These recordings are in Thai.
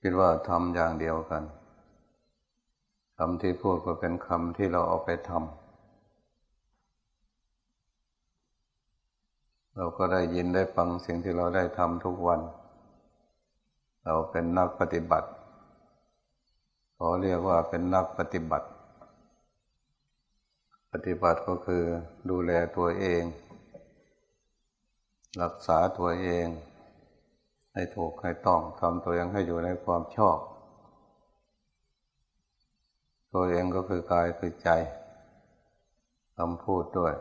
คิดว่าทำอย่างเดียวกันคำที่พูดก็เป็นคำที่เราเอาไปทำเราก็ได้ยินได้ฟังสิ่งที่เราได้ทำทุกวัน เราเป็นนักปฏิบัติขอเรียกว่าเป็นนักปฏิบัติ ปฏิบัติก็คือดูแลตัวเอง รักษาตัวเอง ให้ถูกให้ต้องทำตัวเองให้อยู่ในความชอบ ตัวเองก็คือกายคือใจคำพูดด้วย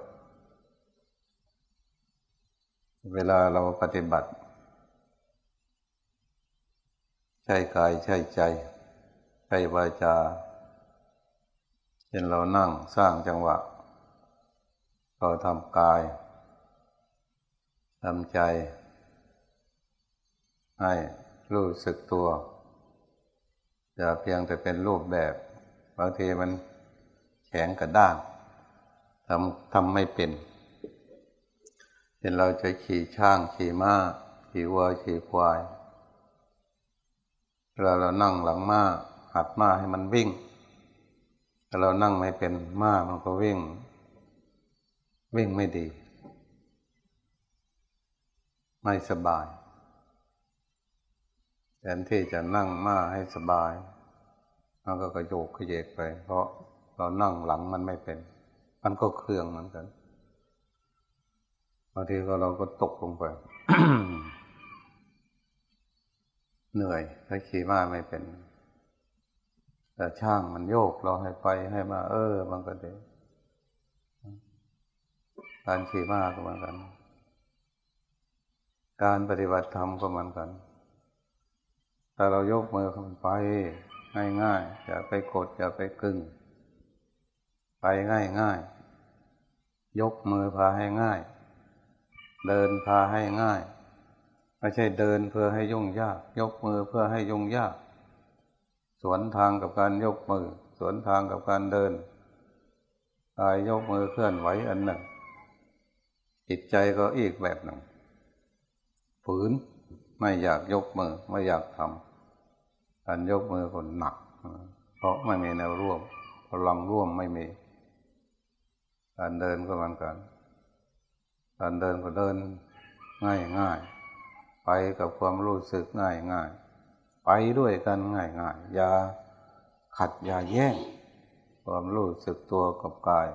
เวลาเราปฏิบัติ ใช่กายใช่ใจ ใช้วาจาเช่นเรานั่งสร้างจังหวะ เราทำกายทำใจ ให้รู้สึกตัวอย่าเพียงแต่เป็นรูปแบบบางทีมันแข็งกระด้างทำทำไม่เป็นเช่นเราจะขี่ช่างขี่ม้าขี่วัวขี่ควายเวลาเรานั่งหลังม้าหัดม้าให้มันวิ่งถ้าเรานั่งไม่เป็นม้ามันก็วิ่ง วิ่งไม่ดี ไม่สบาย ทนที่จะนั่งม้าให้สบายมันก็กระโยกขยเยกไป เพราะเรานั่งหลังมันไม่เป็น มันก็เครื่องเหมือนกันบางทีก็เราก็ตกลงไป เหนื่อยถ้าขี่ม้าไม่เป็น แต่ช่างมันโยกเราให้ไปให้มา เออ มันก็ดีการขี่ม้าก็เหมือนกัน การปฏิบัติธรรมก็เหมือนกัน แต่เรายกมือขึ้นไปง่ายง่ายอย่าไปกดอย่าไปกึ่ง ไปง่ายง่ายยกมือพาให้ง่าย เดินพาให้ง่ายไม่ใช่เดินเพื่อให้ยุ่งยาก ยกมือเพื่อให้ยุ่งยาก สวนทางกับการยกมือ สวนทางกับการเดินกายยกมือเคลื่อนไหวอันหนึ่ง จิตใจก็อีกแบบหนึ่งฝืนไม่อยากยกมือไม่อยากทำ การยกมือคนหนัก เพราะไม่มีแนวร่วมพลังร่วมไม่มี การเดินก็เหมือนกัน การเดินก็เดินง่ายง่ายไปกับความรู้สึกง่ายง่ายไปด้วยกันง่ายง่ายอย่าขัดอย่าแย่ง ความรู้สึกตัวกับกาย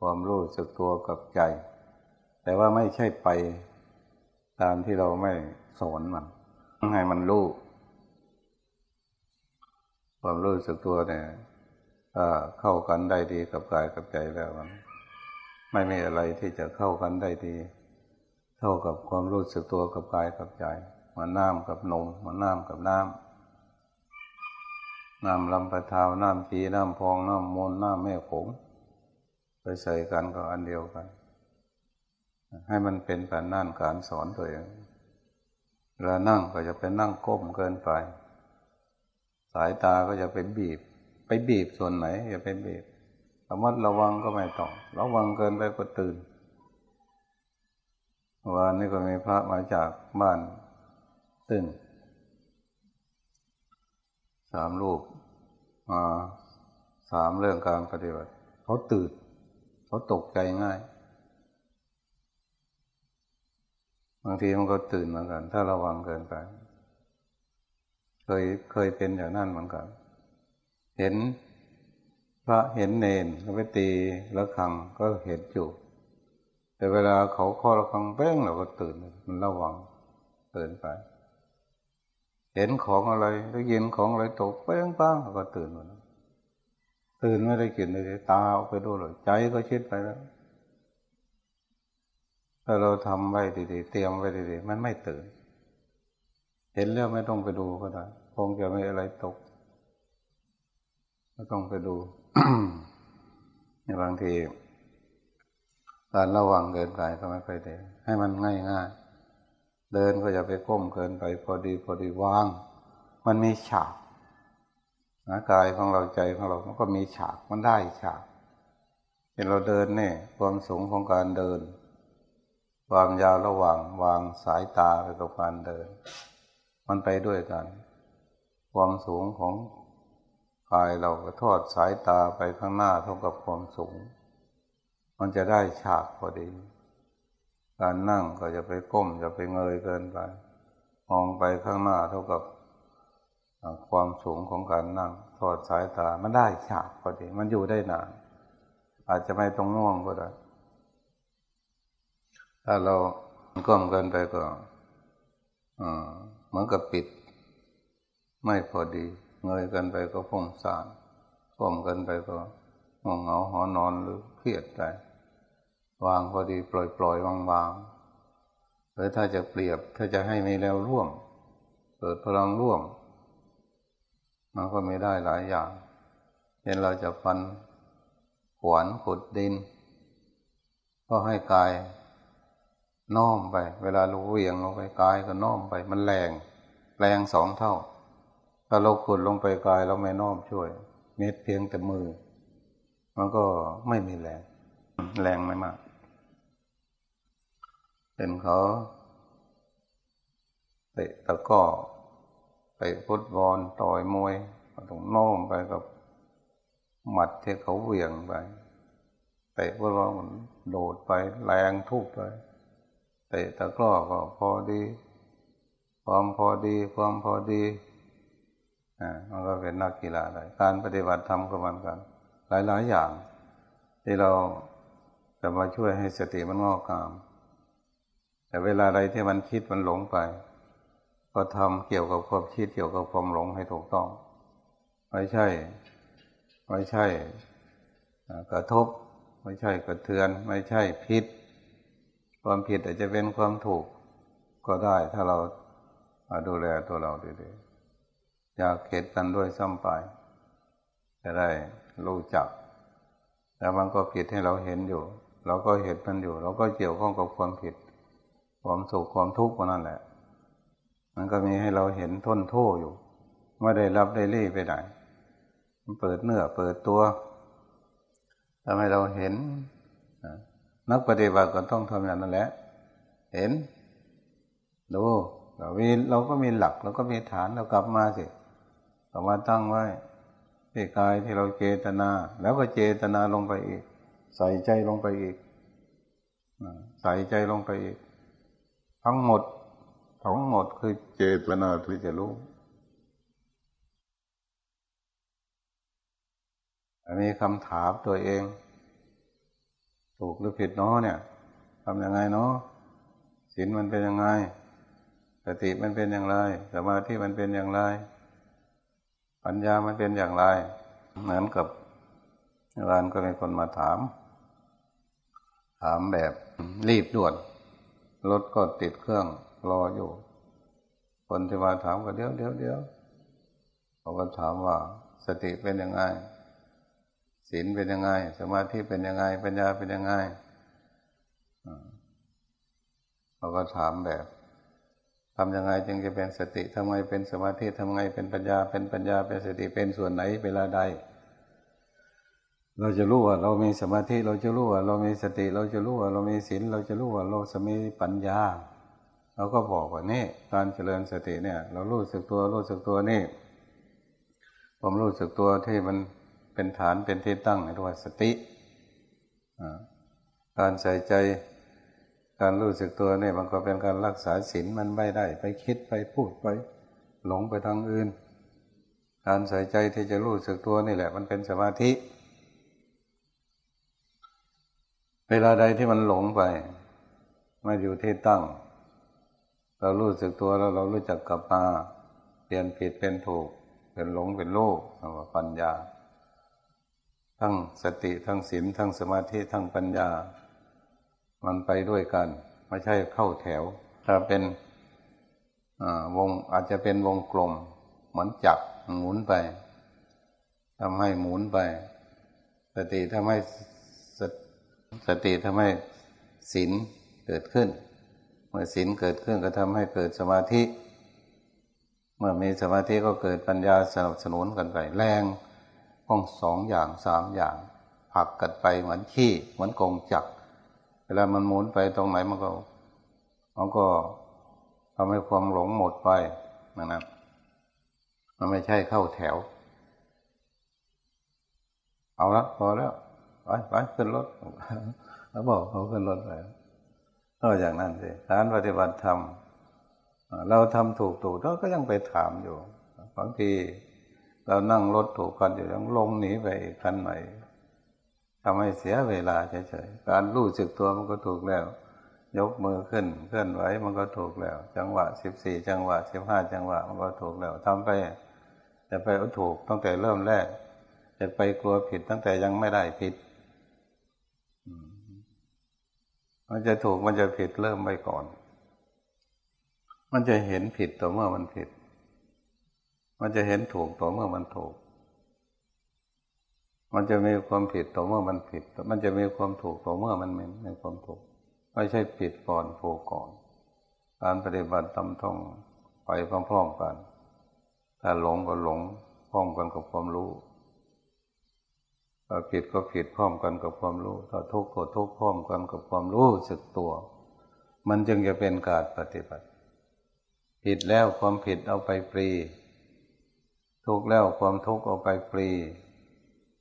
ความรู้สึกตัวกับใจ แต่ว่าไม่ใช่ไปตามที่เราไม่สอนมันให้มันรู้ ความรู้สึกตัวเนี่ยเข้ากันได้ดีกับกายกับใจแล้วมันไม่มีอะไรที่จะเข้ากันได้ดี เท่ากับความรู้สึกตัวกับกายกับใจมันน้ำกับนมมันน้ำกับน้ำน้ำลำปะทาวน้ำจีน้ำพองน้ำมนน้ำแม่ผงไปใส่กันก็อันเดียวกัน ให้มันเป็นการนั่นการสอนตัวเองเวลานั่งก็จะเป็นนั่งก้มเกินไปายตาก็จะไปบีบ ไปบีบส่วนไหนอย่าไปบีบระมัดระวังก็ไม่ต้อง ระวังเกินไปก็ตื่นวันนี้ก็มีพระมาจากบ้านซึ่งสามรูปมาสามเรื่องการปฏิบัติ เขาตื่นเขาตกใจง่าย บางทีมันก็ตื่นเหมือนกัน ถ้าระวังเกินไป เคยเคยเป็นอย่างนั้นเหมือนกัน เห็นพระเห็นเนนเขาไปตีและครังก็เห็นอยู่ แต่เวลาเขาข้อละคังเป้งเราก็ตื่นมันระวังตื่นไป เห็นของอะไรได้ยินของอะไรตกเป้งป้างก็ตื่นมาตื่นไม่ได้กินเลยตาออกไปดูเลยใจก็คิดไปแล้วถ้าเราทำไว้ดีๆเตรียมไว้ดีๆมันไม่ตื่น เห็นแล้วไม่ต้องไปดูก็ได้คงจะไม่อะไรตกไม่ต้องไปดูในบางทีการระวังเกินไปก็ไม่ค่อยดีให้มันง่ายๆเดินก็อย่าไปก้มเกินไป พอดีพอดีวาง มันมีฉากนะกายของเราใจของเรามันก็มีฉากมันได้ฉากเห็นเราเดินเนี่ยความสูงของการเดินวางยาวระหว่างวางสายตาไปกับการเดิน มันไปด้วยกัน ความสูงของกายเราก็ทอดสายตาไปข้างหน้าเท่ากับความสูง มันจะได้ฉากพอดี การนั่งก็จะไปก้มจะไปเงยเกินไป มองไปข้างหน้าเท่ากับความสูงของการนั่งทอดสายตามันได้ฉากพอดี มันอยู่ได้นาน อาจจะไม่ต้องง่วงก็ได้ ถ้าเราก้มเกินไปก็เห มือนกับปิด ไม่พอดี เงยกันไปก็พุ่งสานก้มกันไปก็ง่วงเหงาหอนอนหรือเครียดใจวางพอดีปล่อยปล่อยวางวางหรือถ้าจะเปรียบถ้าจะให้มีแนวร่วม เกิดพลังร่วมมันก็ไม่ได้หลายอย่างเช่นเราจะฟันขวานขุดดิน ก็ให้กายน้อมไป เวลาเราเวียงลงไปกายก็น้อมไป มันแรง แรงสองเท่า ถ้าเราขุดลงไปกายเราไม่น้อมช่วย เม็ดเพียงแต่มือ มันก็ไม่มีแรง แรงไม่มากเป็นเขาเตะตะก้อไปฟุตบอลต่อยมวยต้องโน้มไปกับหมัดที่เขาเหวี่ยงไปเตะฟุตบอลมันโดดไปแรงทุบไปเตะตะกร้อก็พอดี ความพอดี ความพอดีอ่ามันก็เป็นนักกีฬาได้การปฏิบัติธรรมก็เหมือนกัน หลายๆอย่าง ที่เราจะมาช่วยให้สติมันงอกงาม แต่เวลาใดที่มันคิดมันหลงไป ก็ทำเกี่ยวกับความคิดเกี่ยวกับความหลงให้ถูกต้อง ไม่ใช่ ไม่ใช่ กระทบ ไม่ใช่กระเทือน ไม่ใช่ผิดความผิดอาจจะเป็นความถูกก็ได้ถ้าเรา มาดูแลตัวเราดีๆอยากเข็ดกันด้วยซ้ำไป จะได้รู้จักแต่มันก็ผิดให้เราเห็นอยู่ เราก็เห็นมันอยู่ เราก็เกี่ยวข้องกับความผิด ความสุขความทุกข์นั่นแหละ มันก็มีให้เราเห็นทนโทษอยู่ ไม่ได้รับได้รีไปไหนมันเปิดเนื้อเปิดตัวทำให้เราเห็นนักปฏิบัติก็ต้องทำอย่างนั้นแหละ เห็น ดู เรามีเราก็มีหลักเราก็มีฐานเรากลับมาสิกลับมาตั้งไว้ที่กายที่เราเจตนา แล้วก็เจตนาลงไปอีก ใส่ใจลงไปอีกใส่ใจลงไปอีก ทั้งหมดทั้งหมดคือเจตนาที่จะรู้อันนี้คำถามตัวเอง ถูกหรือผิดเนาะเนี่ยทำยังไงเนาะศีลมันเป็นยังไง สติมันเป็นอย่างไรสมาธิมันเป็นอย่างไร ปัญญามันเป็นอย่างไร เหมือนกับวานก็มีคนมาถาม ถามแบบรีบด่วนรถก็ติดเครื่องรออยู่ คนที่มาถามก็เดี๋ยวเดี๋ยวเดี๋ยวเขาก็ถามว่าสติเป็นยังไงศีลเป็นยังไง สมาธิเป็นยังไง ปัญญาเป็นยังไงเขาก็ถามแบบ ทำยังไงจึงจะเป็นสติทำไงเป็นสมาธิทำไงเป็นปัญญา เป็นปัญญาเป็นสติเป็นส่วนไหนเวลาใด เราจะรู้ว่าเรามีสมาธิเราจะรู้ว่าเรามีสติเราจะรู้ว่าเรามีศีลเราจะรู้ว่าเราสมีปัญญาเราก็บอกว่านี่การเจริญสติเนี่ย เรารู้สึกตัวรู้สึกตัวนี่ผมรู้สึกตัวที่มันเป็นฐานเป็นที่ตั้งในตัวสติการใส่ใจ การรู้สึกตัวนี่มันก็เป็นการรักษาศีลมันไม่ได้ ไปคิดไปพูดไปหลงไปทางอื่น การใส่ใจที่จะรู้สึกตัวนี่แหละ มันเป็นสมาธิ เวลาใดที่มันหลงไปมาอยู่ที่ตั้ง เรารู้สึกตัวแล้วเรารู้จักกลับมาเปลี่ยนผิดเป็นถูก เป็นหลงเป็นโลกว่าปัญญา ทั้งสติทั้งศีลทั้งสมาธิทั้งปัญญา มันไปด้วยกัน ไม่ใช่เข้าแถว ถ้าเป็นวงอาจจะเป็นวงกลม เหมือนจับหมุนไปทำให้หมุนไป สติทำให้สติทำให้ศีลเกิดขึ้นมื่อศีลเกิดขึ้นก็ทำให้เกิดสมาธิ เมื่อมีสมาธิก็เกิดปัญญาสนับสนุนกันไป แรงห้องสองอย่างสามอย่างผักกันไปเหมือนขี้เหมือนกงจัก เวลามันหมุนไปตรงไหนมันก็มันก็ทำให้ความหลงหมดไปนะครับมันไม่ใช่เข้าแถว เอาละพอแล้วไปไปขึ้นรถแล้วบอกเขาขึ้นรถไปก็อย่างนั้นสิการปฏิบัติธรรมเราทำถูกถูกเราก็ยังไปถามอยู่บางทีเรานั่งรถถูกกันอยู่ยังลงหนีไปคันใหม่ ทำให้เสียเวลาเฉยๆ การรู้สึกตัวมันก็ถูกแล้ว ยกมือขึ้นเคลื่อนไหวมันก็ถูกแล้ว จังหวะสิบสี่จังหวะสิบห้าจังหวะมันก็ถูกแล้วทำไปจะไปเอาถูกตั้งแต่เริ่มแรก จะไปกลัวผิดตั้งแต่ยังไม่ได้ผิดมันจะถูกมันจะผิดเริ่มไปก่อน มันจะเห็นผิดต่อเมื่อมันผิด มันจะเห็นถูกต่อเมื่อมันถูก มันจะมีความผิดต่อเมื่อมันผิด มันจะมีความถูกต่อเมื่อมันมีความถูก ไม่ใช่ผิดก่อนถูกก่อน การปฏิบัติตำท่องไปพร้อมๆกัน ถ้าหลงก็หลงพร้อมกันกับความรู้ถ้าผิดก็ผิดพร้อมกันกับความรู้ ถ้าทุกข์ก็ทุกข์พร้อมกันกับความรู้สึกตัว มันจึงจะเป็นการปฏิบัติ ผิดแล้วความผิดเอาไปฟรี ทุกข์แล้วความทุกข์เอาไปฟรี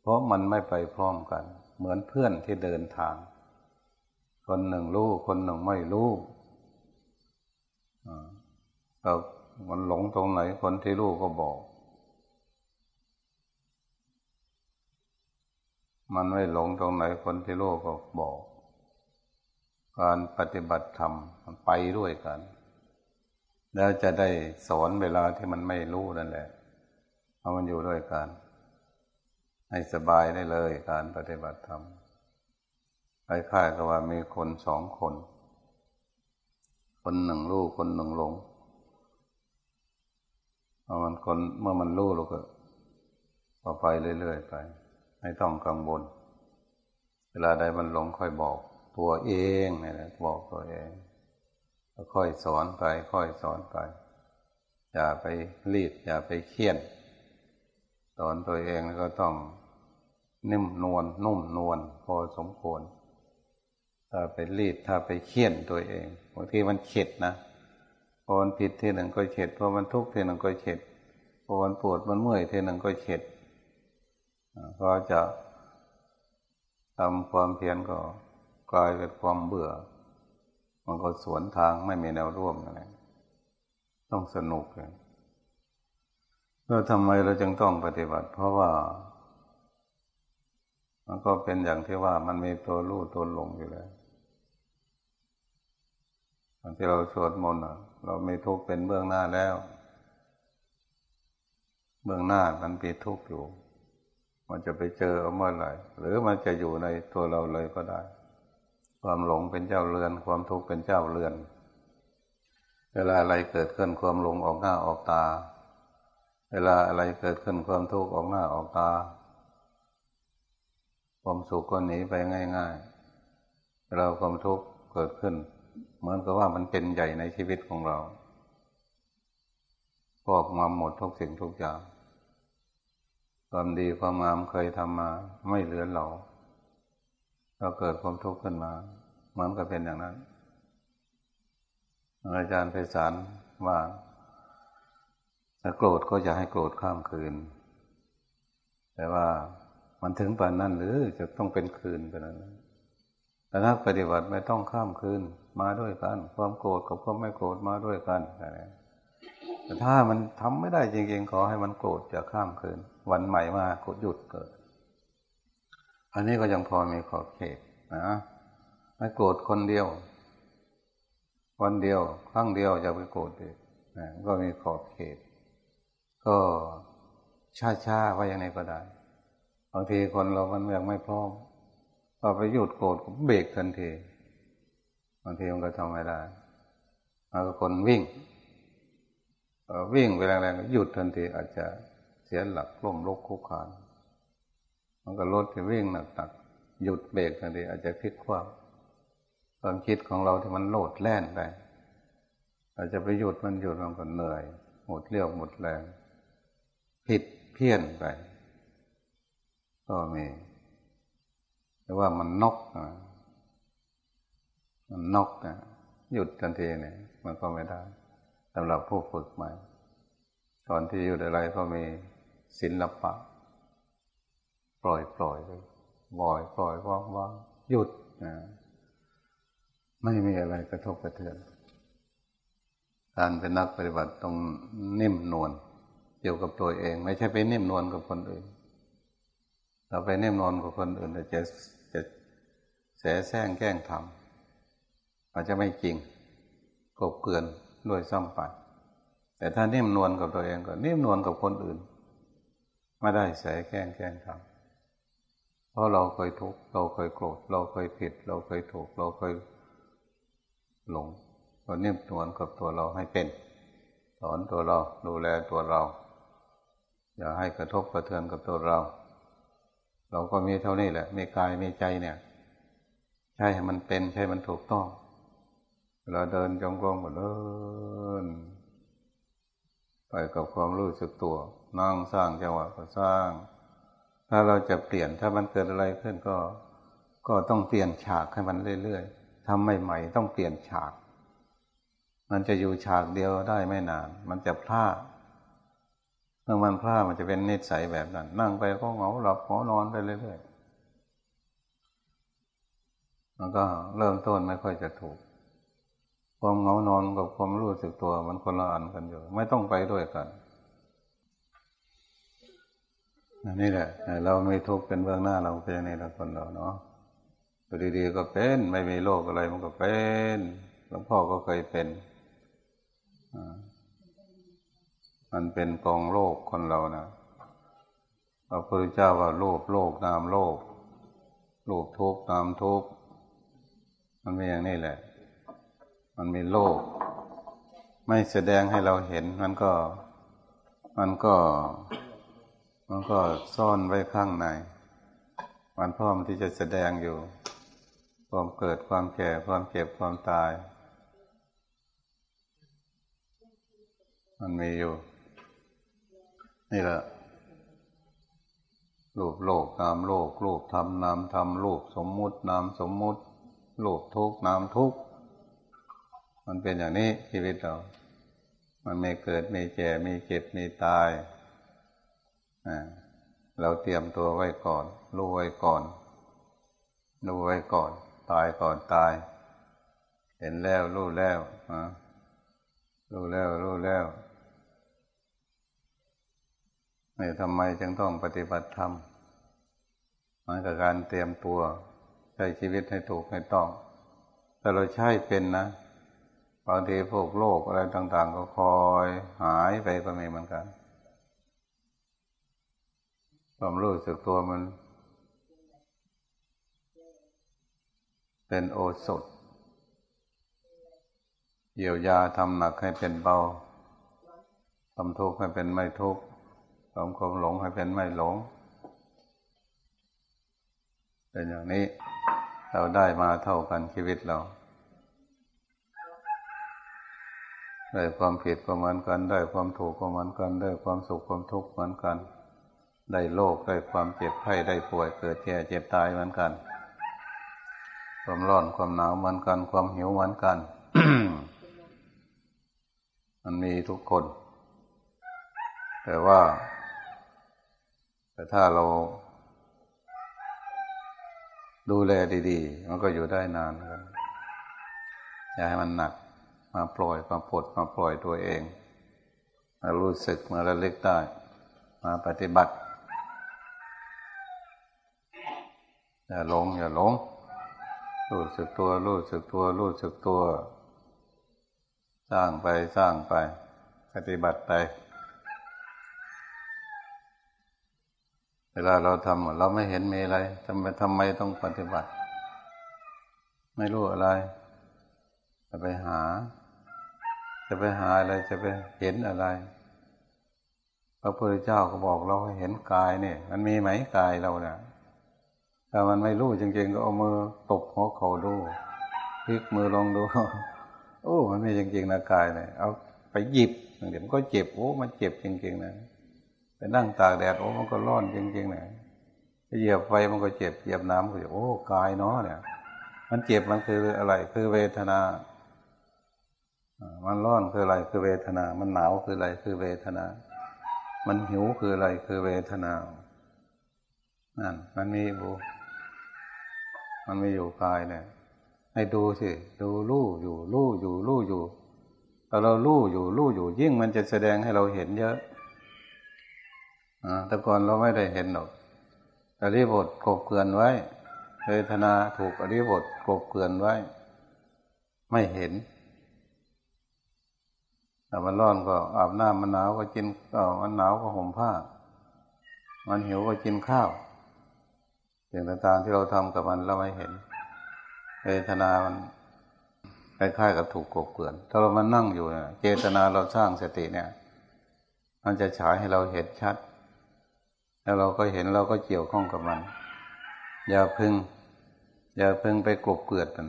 เพราะมันไม่ไปพร้อมกัน เหมือนเพื่อนที่เดินทาง คนหนึ่งรู้คนหนึ่งไม่รู้เรามันหลงตรงไหนคนที่รู้ก็บอก มันไม่หลงตรงไหนคนที่โลกก็บอก การปฏิบัติธรรมมันไปด้วยกัน แล้วจะได้สอนเวลาที่มันไม่รู้นั่นแหละเอามันอยู่ด้วยกัน ให้สบายได้เลยการปฏิบัติธรรมคล้ายๆกับว่ามีคนสองคน คนหนึ่งรู้คนหนึ่งหลงเมื่อมันคนเมื่อมันรู้เราก็ไปเรื่อยๆไป ไม่ต้องกังวลเวลาใดมันหลงค่อยบอกตัวเองนี่แหละบอกตัวเองค่อยสอนไป ค่อยสอนไป อย่าไปรีบอย่าไปเคี่ยน สอนตัวเองก็ต้องนิ่มนวลนุ่มนวลพอสมควรถ้าไปรีดถ้าไปเคี่ยนตัวเองบางทีมันเข็ดนะพอมันผิดทีหนึ่งก็เข็ดพอมันทุกข์ทีหนึ่งก็เข็ดพอมันปวดมันเมื่อยทีหนึ่งก็เข็ดก็จะทำความเพียรก็กลายเป็นความเบื่อ มันก็สวนทางไม่มีแนวร่วมอะไรต้องสนุกเลย แล้วทำไมเราจึงต้องปฏิบัติ เพราะว่า มันก็เป็นอย่างที่ว่ามันมีตัวรู้ตัวหลงอยู่แล้วตอนที่เราสวดมนต์เราไม่ทุกข์เป็นเบื้องหน้าแล้ว เบื้องหน้ามันมีทุกข์อยู่ มันจะไปเจอเมื่อไหร่หรือมันจะอยู่ในตัวเราเลยก็ได้ ความหลงเป็นเจ้าเรือน ความทุกข์เป็นเจ้าเรือน เวลาอะไรเกิดขึ้นความหลงออกหน้าออกตา เวลาอะไรเกิดขึ้นความทุกข์ออกหน้าออกตา ความสุขก็หนีไปง่ายๆเวลาความทุกข์เกิดขึ้น เหมือนกับว่ามันเป็นใหญ่ในชีวิตของเราพอกมาหมดทุกสิ่งทุกอย่างความดีความงามเคยทำมา ไม่เหลือเราเราเกิดความทุกข์ขึ้นมาเหมือนกับเป็นอย่างนั้น อาจารย์ไปสารว่า ถ้าโกรธก็จะให้โกรธข้ามคืน แต่ว่ามันถึงป่านนั้นหรือจะต้องเป็นคืนไปนั้นแต่ถ้าปฏิบัติไม่ต้องข้ามคืนมาด้วยกัน ความโกรธกับความไม่โกรธมาด้วยกันอะไรแต่ถ้ามันทำไม่ได้จริงๆขอให้มันโกรธจะข้ามคืน วันใหม่มาก็หยุดเกิด อันนี้ก็ยังพอมีขอบเขตนะไม่โกรธคนเดียว วันเดียว ครั้งเดียวจะไปโกรธอีกนะก็มีขอบเขต ก็ช้าๆว่าอย่างไรก็ได้ บางทีคนเรามันยังไม่พร้อมพอไปหยุดโกรธก็เบรกทันที บางทีมันก็ทำไม่ได้แล้วคนวิ่งวิ่งไปแรงๆหยุดทันทีอาจจะเสียหลักล้มลุกคุกคานมันก็รถที่วิ่งหนักๆหยุดเบรกทันทีอาจจะพลิกคว่ำความคิดของเราที่มันโลดแล่นไปอาจจะไปหยุดมันหยุดมันก็เหนื่อยหมดเรี่ยวหมดแรง ผิดเพี้ยนไป ก็มีแต่ว่ามันนกมันนกนะหยุดทันทีเนี่ย มันก็ไม่ได้สำหรับผู้ฝึกใหม่ตอนที่อยู่อะไรก็มีศิลปะ ปล่อยปล่อยไปบ่อยปล่อยว่างว่างหยุดนะไม่มีอะไรกระทบกระเทือนการเป็นนักปฏิบัติต้องนิ่มนวล เกี่ยวกับตัวเอง ไม่ใช่ไปนิ่มนวลกับคนอื่น เราไปนิ่มนวลกับคนอื่นจะจะแสแสร้งแกล้งทำอาจจะไม่จริงกบเกลื่อนด้วยซ้ำไปแต่ถ้านิ่มนวลกับตัวเองก็นิ่มนวลกับคนอื่น ไม่ได้แสแกล้งแกล้งทำเพราะเราเคยทุกข์เราเคยโกรธเราเคยผิด เราเคยถูก เราเคยหลงก็นิ่มนวลกับตัวเราให้เป็นสอนตัวเราดูแลตัวเรา อย่าให้กระทบกระเทือนกับตัวเรา เราก็มีเท่านี้แหละ มีกายมีใจเนี่ย ใช่ให้มันเป็นใช่มันถูกต้องเราเดินจงกรมก็เดินไปกับความรู้สึกตัวนั่งสร้างจังหวะก็สร้าง ถ้าเราจะเปลี่ยนถ้ามันเกิดอะไรขึ้นก็ ก็ต้องเปลี่ยนฉากให้มันเรื่อยๆทำใหม่ๆต้องเปลี่ยนฉาก มันจะอยู่ฉากเดียวได้ไม่นาน มันจะพลาด เมื่อมันพลาดมันจะเป็นนิสัยแบบนั้น นั่งไปก็เหงาหลับหัวนอนไปเรื่อยๆมันก็เริ่มต้นไม่ค่อยจะถูก ความเหงานอนกับความรู้สึกตัวมันคนละอันกันอยู่ ไม่ต้องไปด้วยกันนนี่แหละ เราไม่ทุกข์เป็นเบื้องหน้าเราเป็นในละคนเราเนาะตัวดีๆก็เป็น ไม่มีโรคอะไรมันก็เป็นหลวงพ่อก็เคยเป็น มันเป็นกองโลกคนเรานะพระพุทธเจ้าว่าโลภโลกนามโลกโลภทุกนามทุกมันเป็นอย่างนี้แหละ มันมีโลก ไม่แสดงให้เราเห็น มันก็ มันก็ มันก็ซ่อนไว้ข้างใน มันพร้อมที่จะแสดงอยู่ความเกิดความแก่ความเจ็บความตาย มันมีอยู่ นี่แหละรูปโลกนามโลกรูปธรรมนามธรรมรูปสมมุตินามสมมุติรูปทุกนามทุกมันเป็นอย่างนี้ชีวิตเรา มันไม่เกิดไม่แก่ไม่เจ็บไม่ตายเราเตรียมตัวไว้ก่อนรู้ไว้ก่อนรู้ไว้ก่อน ตายก่อนตาย เห็นแล้วรู้แล้วรู้แล้วรู้แล้ว ไม่ทำไมจึงต้องปฏิบัติธรรมมันกับการเตรียมตัวใช้ชีวิตให้ถูกให้ต้อง แต่เราใช้เป็นนะบางทีพวกโรคอะไรต่าง ๆ ก็คอยหายไปก็มีเหมือนกันความรู้สึกตัวมัน เป็นโอสถเยียวยาทำหนักให้เป็นเบาทำทุกข์ให้เป็นไม่ทุกข์ ทำความหลงให้เป็นไม่หลง เป็นอย่างนี้ เราได้มาเท่ากันชีวิตเราได้ความผิดก็เหมือนกันได้ความถูกก็เหมือนกันได้ความสุขความทุกข์เหมือนกัน ได้โรคได้ความเจ็บไข้ได้ป่วยเกิดแก่เจ็บตายเหมือนกัน ความร้อนความหนาวเหมือนกัน ความหิวเหมือนกัน มันมีทุกคน แต่ว่า แต่ถ้าเรา ดูแลดีๆ มันก็อยู่ได้นานกันอย่าให้มันหนัก มาปล่อยมาปลดมาปล่อยตัวเอง มารู้สึกมาระลึกได้ มาปฏิบัติ อย่าหลง อย่าหลง รู้สึกตัว รู้สึกตัว รู้สึกตัว สร้างไปสร้างไป ปฏิบัติไป เวลาเราทำเราไม่เห็นมีอะไรทำไมทำไมต้องปฏิบัติ ไม่รู้อะไร จะไปหา จะไปหาอะไรจะไปเห็นอะไรพระพุทธเจ้าก็บอกเราให้เห็นกายเนี่ย มันมีไหมกายเราเนี่ยถ้ามันไม่รู้จริงๆก็เอามือตบหัวเขาดูพลิกมือลองดู โอ้ มันมีจริงๆนะกายเนี่ยเอาไปหยิบเดี๋ยวมันก็เจ็บโอ้มันเจ็บจริงๆนะ ไปนั่งตากแดดโอ้มันก็ร้อนจริงๆเนะเหยียบไฟมันก็เจ็บเหยียบน้ำก็เจ็บโอ้กายเนาะเนี่ย มันเจ็บมันคืออะไรคือเวทนามันร้อนคืออะไรคือเวทนา มันหนาวคืออะไรคือเวทนา มันหิวคืออะไรคือเวทนานั่นมันมีบูมันไม่อยู่กายเนี่ยให้ดูสิดูลู่อยู่ลู่อยู่ลู่อยู่ถ้าเราลู่อยู่ลู่อยู่ยิ่งมันจะแสดงให้เราเห็นเยอะ แต่ก่อนเราไม่ได้เห็นหรอกอริบทกบเกลือนไว้เวทนาถูกอริบทกบเกลือนไว้ ไม่เห็นแต่มันร้อนก็อาบน้ำมันหนาวก็กินก็มันหนาวก็ห่มผ้า มันหิวก็กินข้าวสิ่งต่างๆที่เราทำกับมันเราไม่เห็นเวทนามันคล้ายๆกับถูกกบเกลื่อน ถ้าเรามานั่งอยู่เนี่ยเจตนาเราสร้างสติเนี่ย มันจะฉายให้เราเห็นชัด แล้วเราก็เห็นเราก็เกี่ยวข้องกับมัน อย่าพึ่ง อย่าพึ่งไปกบเกลื่อนมัน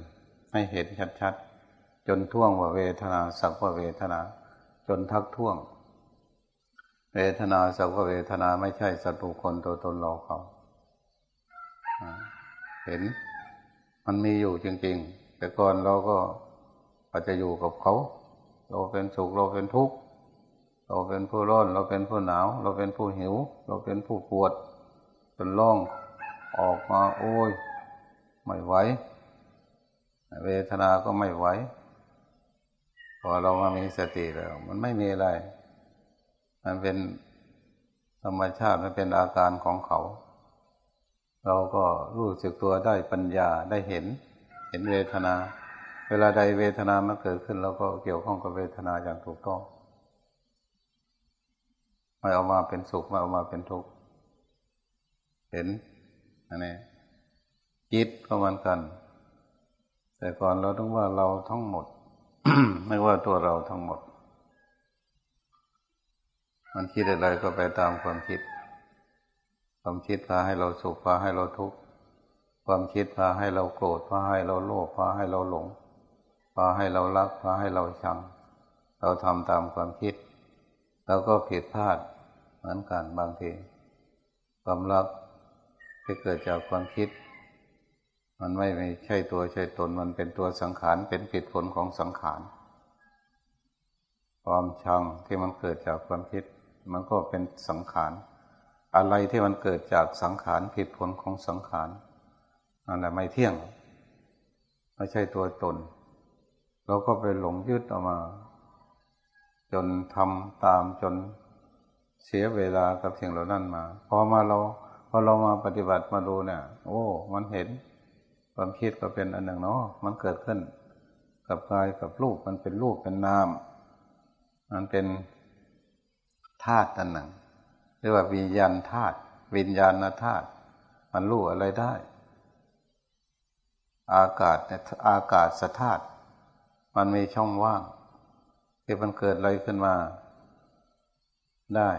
ให้เห็นชัดๆ จนท่วงว่าเวทนาสักว่าเวทนา จนทักท่วง เวทนาสักว่าเวทนาไม่ใช่สัตว์บุคคลตัวตนเราเขา เห็นมันมีอยู่จริงๆ แต่ก่อนเราก็อาจจะอยู่กับเขา เราเป็นสุขเราเป็นทุกข์ เราเป็นผู้ร้อน เราเป็นผู้หนาว เราเป็นผู้หิว เราเป็นผู้ปวดเป็นร่องออกมาโอ้ย ไม่ไหวเวทนาก็ไม่ไหวพอเรามามีสติแล้ว มันไม่มีอะไร มันเป็นธรรมชาติมันเป็นอาการของเขา เราก็รู้สึกตัวได้ปัญญาได้เห็น เห็นเวทนา เวลาใดเวทนามันเกิดขึ้นเราก็เกี่ยวข้องกับเวทนาอย่างถูกต้อง ไม่เอามาเป็นสุขไม่เอามาเป็นทุกข์เห็นอันนี้จิตก็เหมือนกัน แต่ก่อนเราต้องว่าเราทั้งหมด ไม่ว่าตัวเราทั้งหมด มันคิดอะไรก็ไปตามความคิด ความคิดพาให้เราสุขพาให้เราทุกข์ความคิดพาให้เราโกรธพาให้เราโลภพาให้เราหลงพาให้เรารักพาให้เราชัง เราทำตามความคิดเราก็ผิดพลาด มือนกันบางทีความรักที่เกิดจากความคิด มันไม่ไม่ใช่ตัวใช่ตนมันเป็นตัวสังขารเป็นผิดผลของสังขารความชังที่มันเกิดจากความคิด มันก็เป็นสังขาร อะไรที่มันเกิดจากสังขารผิดผลของสังขารนั่นแหละไม่เที่ยงไม่ใช่ตัวตน เราก็ไปหลงยึดออกมา จนทำตามจน เสียเวลากับสิ่งเหล่านั้นมา พอมาเราพอเรามาปฏิบัติมาดูเนี่ย โอ้ มันเห็น ความคิดก็เป็นอันหนึ่งเนาะมันเกิดขึ้น กับกายกับลูกมันเป็นลูกเป็นนามมันเป็นธาตุอันหนึ่งเรียกว่าวิญญาณธาตุวิญญาณธาตุมันรู้อะไรได้ อากาศเนี่ยอากาศสธาตุมันมีช่องว่างที่มันเกิดอะไรขึ้นมาได้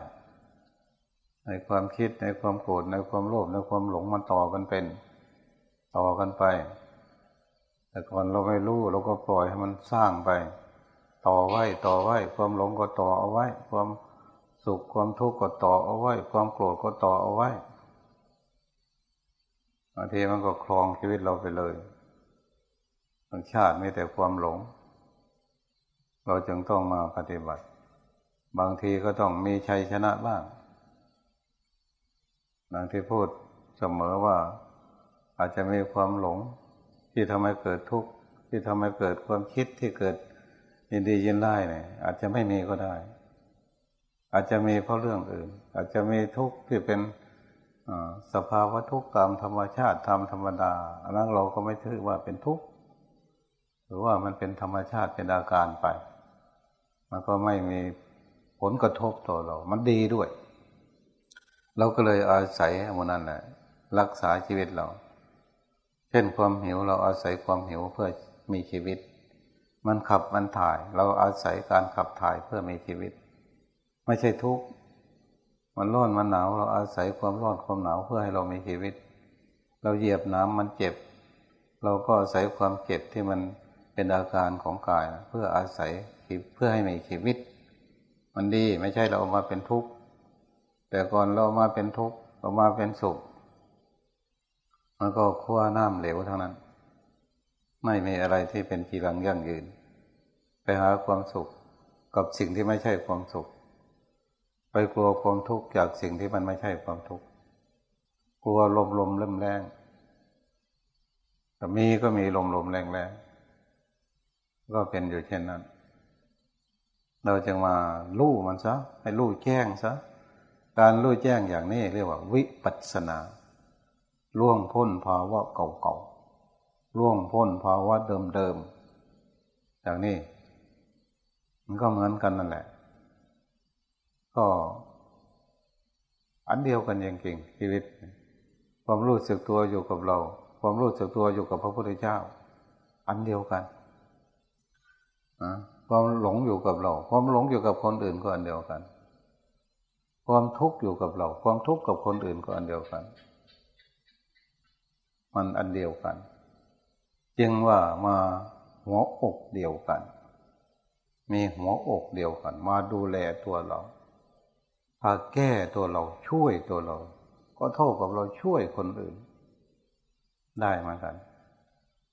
ในความคิดในความโกรธในความโลภในความหลงมันต่อกันเป็น ต่อกันไป แต่ก่อนเราไม่รู้เราก็ปล่อยให้มันสร้างไป ต่อไว้ต่อไว้ ความหลงก็ต่อเอาไว้ ความสุขความทุกข์ก็ต่อเอาไว้ ความโกรธก็ต่อเอาไว้บางทีมันก็คลองชีวิตเราไปเลยบางชาติไม่แต่ความหลง เราจึงต้องมาปฏิบัติ บางทีก็ต้องมีชัยชนะบ้าง ดังที่พูดเสมอว่าอาจจะมีความหลง ที่ทำให้เกิดทุกข์ที่ทำให้เกิดความคิดที่เกิดยินดียินไล่เนี่ยอาจจะไม่มีก็ได้ อาจจะมีเพราะเรื่องอื่น อาจจะมีทุกข์ที่เป็นสภาวะทุกข์ตามธรรมชาติตามธรรมดาอันนั้นเราก็ไม่ถือว่าเป็นทุกข์หรือว่ามันเป็นธรรมชาติเป็นอาการไป มันก็ไม่มีผลกระทบต่อเรา มันดีด้วย เราก็เลยอาศัยมันนั่นแหละ รักษาชีวิตเรา เช่นความหิวเราอาศัยความหิวเพื่อมีชีวิต มันขับมันถ่าย เราอาศัยการขับถ่ายเพื่อมีชีวิต ไม่ใช่ทุกข์มันร้อนมันหนาว เราอาศัยความร้อนความหนาวเพื่อให้เรามีชีวิต เราเหยียบน้ำมันเจ็บ เราก็อาศัยความเจ็บที่มันเป็นอาการของกาย เพื่ออาศัยเพื่อให้มีชีวิต มันดีไม่ใช่เราเอามาเป็นทุกข์ แต่ก่อนเรามาเป็นทุกข์เรามาเป็นสุข มันก็คั่วน้ำเหลวทั้งนั้น ไม่มีอะไรที่เป็นกีรังยั่งยืน ไปหาความสุขกับสิ่งที่ไม่ใช่ความสุข ไปกลัวความทุกข์จากสิ่งที่มันไม่ใช่ความทุกข์ กลัวลมลมเริ่มแรงแต่มีก็มีลมลมแรงแรงก็เป็นอยู่เช่นนั้น เราจึงมาลู่มันซะ ให้ลู่แจ้งซะ การลู่แจ้งอย่างนี้เรียกว่า วิปัสนาล่วงพ้นภาวะเก่าๆล่วงพ้นภาวะเดิมๆอย่างนี้ มันก็เหมือนกันนั่นแหละ ก็ อันเดียวกันจริงๆชีวิต ความรู้สึกตัวอยู่กับเรา ความรู้สึกตัวอยู่กับพระพุทธเจ้า อันเดียวกันนะความหลงอยู่กับเรา ความหลงอยู่กับคนอื่นก็อันเดียวกัน ความทุกข์อยู่กับเรา ความทุกข์กับคนอื่นก็อันเดียวกัน มันอันเดียวกัน จึงว่ามาหัวอกเดียวกัน มีหัวอกเดียวกัน มาดูแลตัวเราพาแก้ตัวเราช่วยตัวเรา ก็เท่ากับเราช่วยคนอื่น ได้เหมือนกัน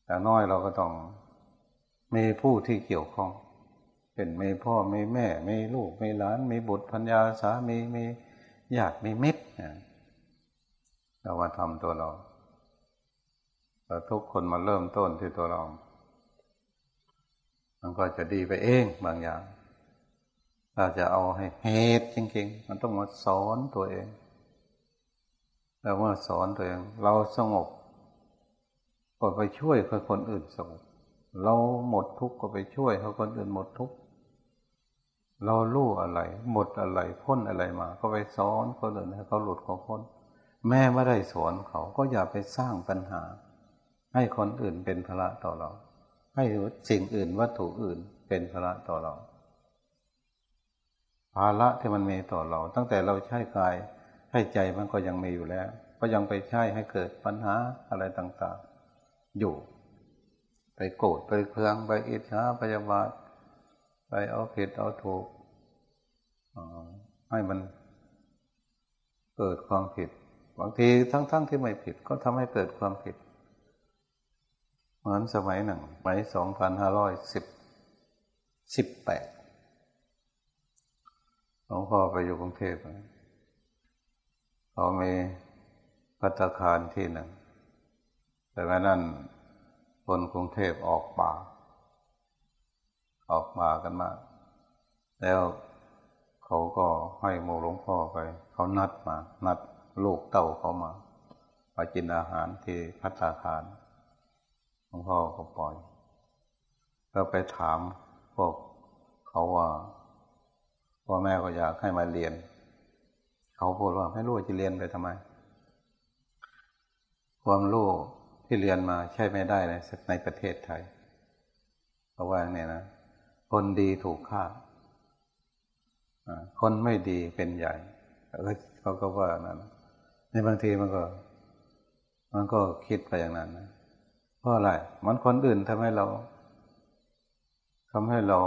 แต่น้อยเราก็ต้องมีผู้ที่เกี่ยวข้อง เป็นไมีพ่อไมีแม่ไมีลูกไมีหลานไมีบุตรพัญญาสามีมีญาติมีมิตรเรามาทำตัวเราแต่ทุกคนมาเริ่มต้นที่ตัวเรา มันก็จะดีไปเองบางอย่าง เราจะเอาให้เหตุจริงๆ มันต้องมาสอนตัวเอง แล้วเมื่อสอนตัวเอง เราสงบก็ไปช่วยคนอื่นสงบเราหมดทุกข์ก็ไปช่วยเขาคนอื่นหมดทุกข์ เราลู่อะไร หมดอะไรพ้นอะไรมา ก็ไปสอนคนอื่นให้เขาหลุดเของพ้น แม่ไม่ได้สอนเขาก็อย่าไปสร้างปัญหา ให้คนอื่นเป็นภาระต่อเรา ให้สิ่งอื่นวัตถุอื่นเป็นภาระต่อเรา ภาระที่มันมีต่อเรา ตั้งแต่เราใช้กายให้ใจมันก็ยังมีอยู่แล้ว ก็ยังไปใช้ให้เกิดปัญหาอะไรต่าง ๆ อยู่ ไปโกรธไปเคืองไปอิจฉาไปยาบาท เอาผิดเอาถูกให้มันเกิดความผิด บางทีทั้งๆทที่ไม่ผิดก็ทำให้เกิดความผิด เหมือนสมัยหนึ่งสมัยสองพันห้าร้อยสิบสิบแปดหลวงพ่อไปอยู่กรุงเทพเขามีพัตคารที่หนึ่งแต่แม่นั้นคนกรุงเทพออกป่า ออกมากันมา แล้วเขาก็ให้โมหลวงพ่อไป เขานัดมา นัดลูกเต่าเขามาไปกินอาหารที่พัตคารลวงพ่อก็ปล่อย ก็ไปถามพวกเขาว่าพ่อแม่ก็อยากให้มาเรียน เขาพูดว่าไม่รู้จะเรียนไปทำไม ความรู้ที่เรียนมาใช่ไม่ได้ในในประเทศไทย เพราะว่าเนี่ยนะ คนดีถูกฆ่าคนไม่ดีเป็นใหญ่เขาก็ว่านั้นในบางทีมันก็ มันก็คิดไปอย่างนั้นนะเพราะอะไรมันคนอื่นทำให้เราทำให้เรา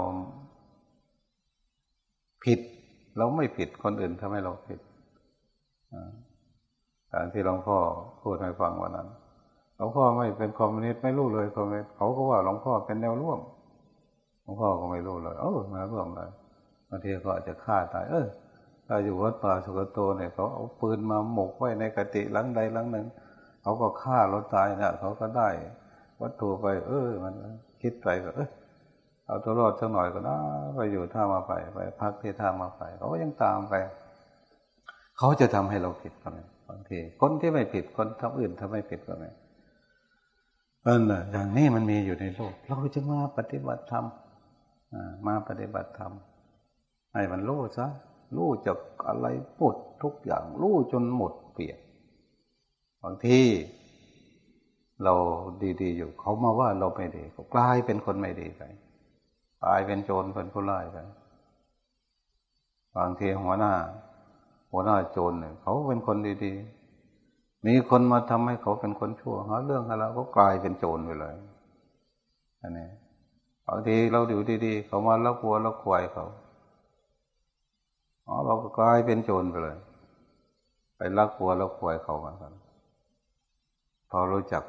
ผิด เราไม่ผิดคนอื่นทำให้เราผิดการที่หลวงพ่อพูดให้ฟังวันนั้นหลวงพ่อไม่เป็นคอมมิวนิสต์ไม่รู้เลยคอมมิวนิสต์เขาก็ว่าหลวงพ่อเป็นแนวร่วม ลวงพ่อก็ไม่รู้เลยเออมาร่วมเลยบางทีก็อาจจะฆ่าตาย เออถ้าอยู่วัดป่าสุกโตเนี่ยเขาเอาปืนมาหมกไว้ในกติหลังใดหลังหนึ่งเขาก็ฆ่าเราตายเนี่ยเขาก็ได้ วัตถุไป เออ มันคิดไปก็เออเอาตัวรอดสักหน่อยก็นะไปอยู่ท่ามาไปไป พักที่ท่ามาไปเขาก็ยังตามไป เขาจะทำให้เราผิดก็ไหมบางทีคนที่ไม่ผิดคนทำอื่นทำไม่ผิดก็ไหมเอออย่างนี้มันมีอยู่ในโลก เราจะมาปฏิบัติธรรม มาปฏิบัติธรรมให้มันรู้ซะรู้จากอะไรหมดทุกอย่างรู้จนหมดเปลี่ยนบางทีเราดีๆอยู่เขามาว่าเราไม่ดีก็กลายเป็นคนไม่ดีไปกลายเป็นโจรเป็นผู้ร้ายไปบางทีหัวหน้า หัวหน้าโจรเนี่ยเขาเป็นคนดีๆมีคนมาทำให้เขาเป็นคนชั่วหาเรื่องอะไรก็กลายเป็นโจรไปเลยอันนี้ บางทีเราอยู่ดีๆเขามาแล้วกลัวแล้วควายเขาอ๋อเราก็กลายเป็นโจรไปเลย ไปลักวัวแล้วควายเขาเหมือนกันพอรู้จัก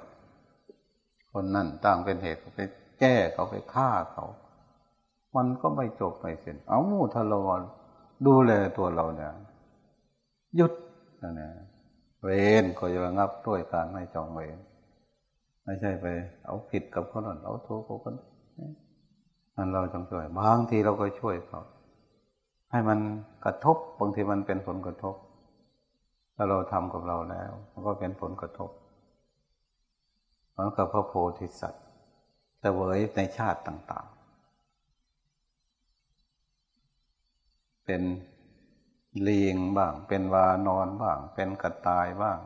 คนนั่นตั้งเป็นเหตุไปแก้เขาไปฆ่าเขา มันก็ไม่จบไม่สิ้นเอาถ้าเราะดูแลตัวเราเนี่ยหยุดนะเนี่ยเวนก็จะระงับด้วยการไม่จองเวรไม่ใช่ไป เอาผิดกับคนอื่นเอาโทุกข์กับคนนั่ นเราจงช่วย บางทีเราก็ช่วยเขาให้มันกระทบบางทีมันเป็นผลกระทบถ้าเราทำกับเราแล้วมันก็เป็นผลกระทบเหมือนกับพระโพธิสัตว์เสวยในชาติต่าง ๆ เป็นเลิงบ้าง เป็นวานอนบ้าง เป็นกระต่ายบ้าง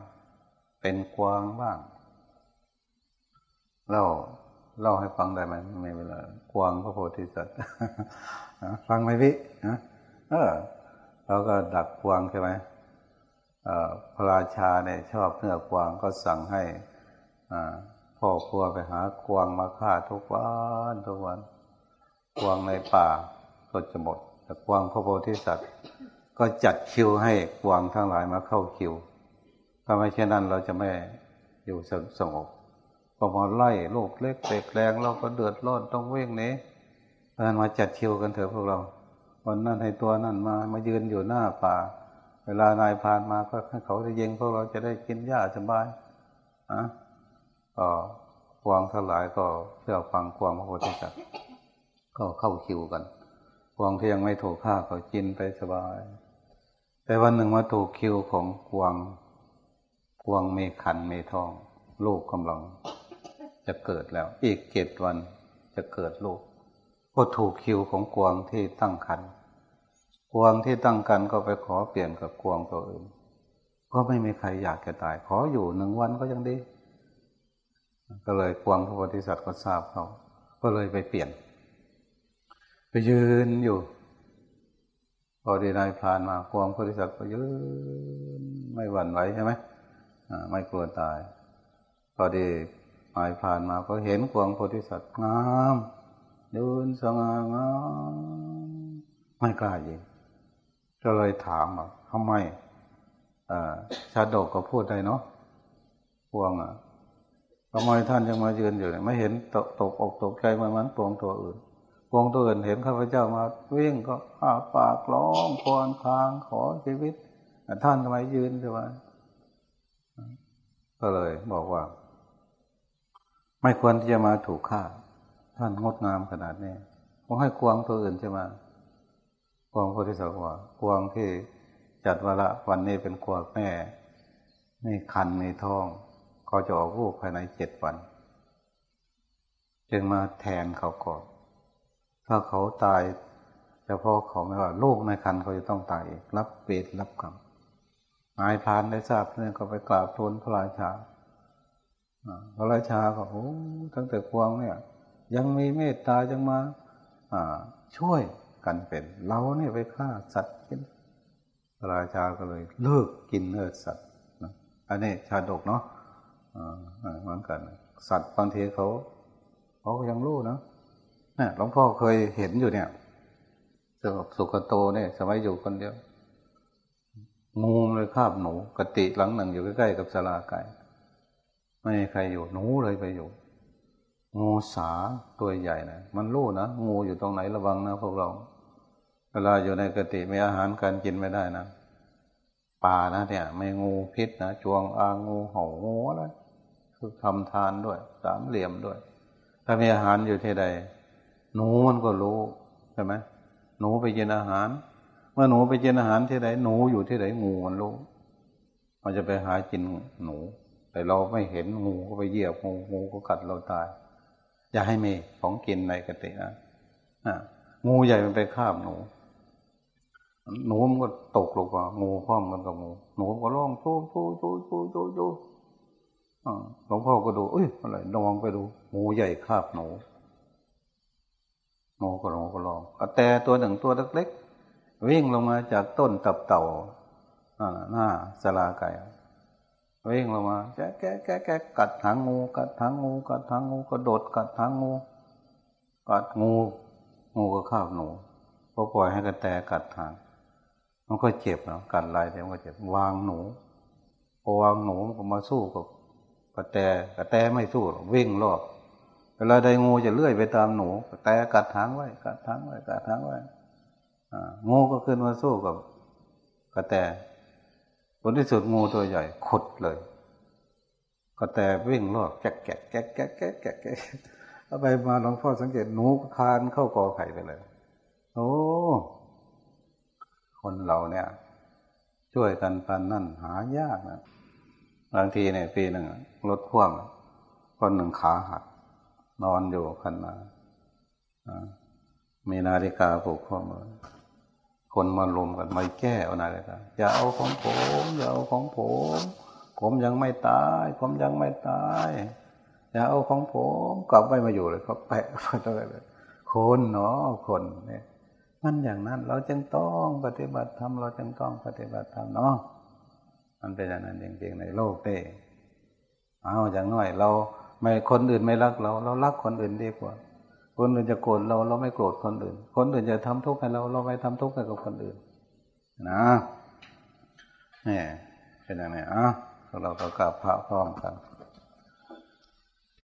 เป็นกวางบ้างเล่า เล่าให้ฟังได้ไหมไม่เวลากวางพระโพธิสัตว์ฟังไหมพี่นะเออเราก็ดักกวางใช่ไหมพระราชาเนี่ยชอบเนื้อกวางก็สั่งให้พ่อครัวไปหากวางมาฆ่าทุกวันทุกวันกวางในป่าก็จะหมดแต่กวางพระโพธิสัตว์ ก็จัดคิวให้กวางทั้งหลายมาเข้าคิวถ้าไม่เช่นนั้นเราจะไม่อยู่สงบ พอมาไล่ลูกเล็กเด็กแรงเราก็เดือดร้อนต้องเว่งนี้เพราะนั้นมาจัดคิวกันเถอะพวกเรา วันนั้นให้ตัวนั่นมามายืนอยู่หน้าป่า เวลานายพานมาก็ให้เขาได้ยิงพวกเราจะได้กินหญ้าสบายอะก็ควงทั้งหลายก็เชื่อฟังควงพระโพธิสัตว์ก็เข้าคิวกันควงที่ยังไม่ถูกฆ่าก็กินไปสบาย แต่วันหนึ่งมาถูกคิวของควางควางเมขันเมทอง ลูกกำลัง จะเกิดแล้ว อีกเจ็ดวันจะเกิดลูก ก็ถูกคิวของกวางที่ตั้งคันกวางที่ตั้งคันก็ไปขอเปลี่ยนกับกวางตัวอื่น ก็ไม่มีใครอยากจะตาย ขออยู่หนึ่งวันก็ยังดี ก็เลยกวางพระโพธิสัตว์ก็ทราบเขา ก็เลยไปเปลี่ยน ไปยืนอยู่พอดีนายพรานมากวางพระโพธิสัตว์ก็ยืนไม่หวั่นไหวใช่ไหมไม่กลัวตาย พอดี นายพรานมาก็เห็นกวางโพธิสัตว์งามเดินสง่างามไม่กล้ายิงก็เลยถามว่าทำไมชาดกก็พูดได้เนาะพวงอะทำไมท่านยังมายืนอยู่เนี่ยไม่เห็นตกตกอกตกใจเหมือนปวงตัวอื่นปวงตัวอื่นเห็นข้าพเจ้ามาวิ่งก็อ้าปากร้องควนคางขอชีวิต ท่านทำไมยืนใช่ไหมก็เลยบอกว่า ไม่ควรที่จะมาถูกฆ่า ท่านงดงามขนาดนี้ผมให้ควงตัวอื่นใช่ไหมควงโพธิสัตว์ว่าควงที่จัดวาระวันนี้เป็นควงแม่ในคันในท้องเขาจะออกลูกภายในเจ็ดวัน จึงมาแทนเขาก่อนถ้าเขาตายเฉพาะเขาไม่ว่าลูกในคันเขาจะต้องตายอีกรับเวรรับกรรมนายพานได้ทราบเนี่ยก็ไปกราบทูลพระราชา พระราชาก็โอ้ตั้งแต่ควงเนี่ยยังมีเมตตาจังมาช่วยกันเป็นเราเนี่ยไปฆ่าสัตว์กินราชาก็เลยเลิกกินเนื้อสัตว์อันนี้ชาดกเนาะเหมือนกัน สัตว์บางทีเขาเขายังรู้นะนี่หลวงพ่อเคยเห็นอยู่เนี่ยสำหรับสุกโตเนี่ยสมัยอยู่คนเดียวงูเลยคาบหนูกติหลังหนึ่งอยู่ใกล้ๆกับสลาไก่ ไม่มีใครอยู่หนูเลยไปอยู่ งูสาตัวใหญ่นะมันรู้นะงูอยู่ตรงไหนระวังนะพวกเรา เวลาอยู่ในกติมีอาหารการกินไม่ได้นะป่านะเนี่ย ไม่งูพิษนะจวงอางูเห่างูอะไรคือทำทานด้วย สามเหลี่ยมด้วย ถ้ามีอาหารอยู่ที่ใด หนูมันก็รู้ใช่ไหมหนูไปกินอาหาร เมื่อหนูไปกินอาหารที่ไหนหนูอยู่ที่ไหนงูมันรู้มันจะไปหากินหนู แต่เราไม่เห็นงูก็ไปเหยียบงูงูก็กัดเราตาย อย่าให้มีของกินในกตินะงูใหญ่มันไปคาบหนู หนูมันก็ตกลงว่างูพ่อมกันกับงูหนูก็ร้องโูโูโูโูโูโูหลวงพ่อก็ดูเอ้ยอะไรนองไปดูงูใหญ่คาบหนูงูก็ร้องก็ร้องกระแตตัวหนึ่งตัวเล็กๆวิ่งลงมาจากต้นตับเต่าหน้าสลาไก่ วิ่งลงมาแกแกแกแกกัดหางงู กัดหางงู กัดหางงูกระโดดกัดหางงู กัดงู งูก็ข้าวหนูพอปล่อยให้กระแตกัดหาง มันก็เจ็บเนาะกัดลายแต่มันก็เจ็บวางหนูพอวางหนูมันก็มาสู้กับกระแตกระแตไม่สู้วิ่งรอบเวลาใดงูจะเลื่อยไปตามหนูกระแตกัดหางไว้กัดหางไว้กัดหางไว้งูก็ขึ้นมาสู้กับกระแต ผลที่สุดงูตัวใหญ่ขุดเลยกระแต่วิ่งรอบแกะแกะแกะแกะแกะแกะแกะเอาไปมาหลวงพ่อสังเกตหนูคานเข้ากอไข่ไปเลย โอ้คนเราเนี่ย ช่วยกันปันนั่นหายากนะบางทีเนี่ยปีหนึ่งรถพ่วงคนหนึ่งขาหักนอนอยู่คันมามีนาฬิกาผูกข้อมือ คนมาลุมกันไม่แก้เอานาฬิกาอย่าเอาของผมอย่าเอาของผม ผมยังไม่ตาย ผมยังไม่ตายอย่าเอาของผมกลับไปมาอยู่เลยเขาแปะไปเลยคนเนาะคนเนี่ยมันอย่างนั้นเราจึงต้องปฏิบัติธรรมเราจึงต้องปฏิบัติธรรมเนาะมันเป็นอย่างนั้นจริงๆในโลกเต้เอาอย่างน้อยเรา ไม่คนอื่นไม่รักเรา เรารักคนอื่นดีกว่า คนอื่นจะโกรธเราเราไม่โกรธคนอื่น คนอื่นจะทำทุกข์ให้เราเราไม่ทำทุกข์ให้กับคนอื่น นะนี่เป็นอย่างไงอะเราก็กราบพระพร้อมกัน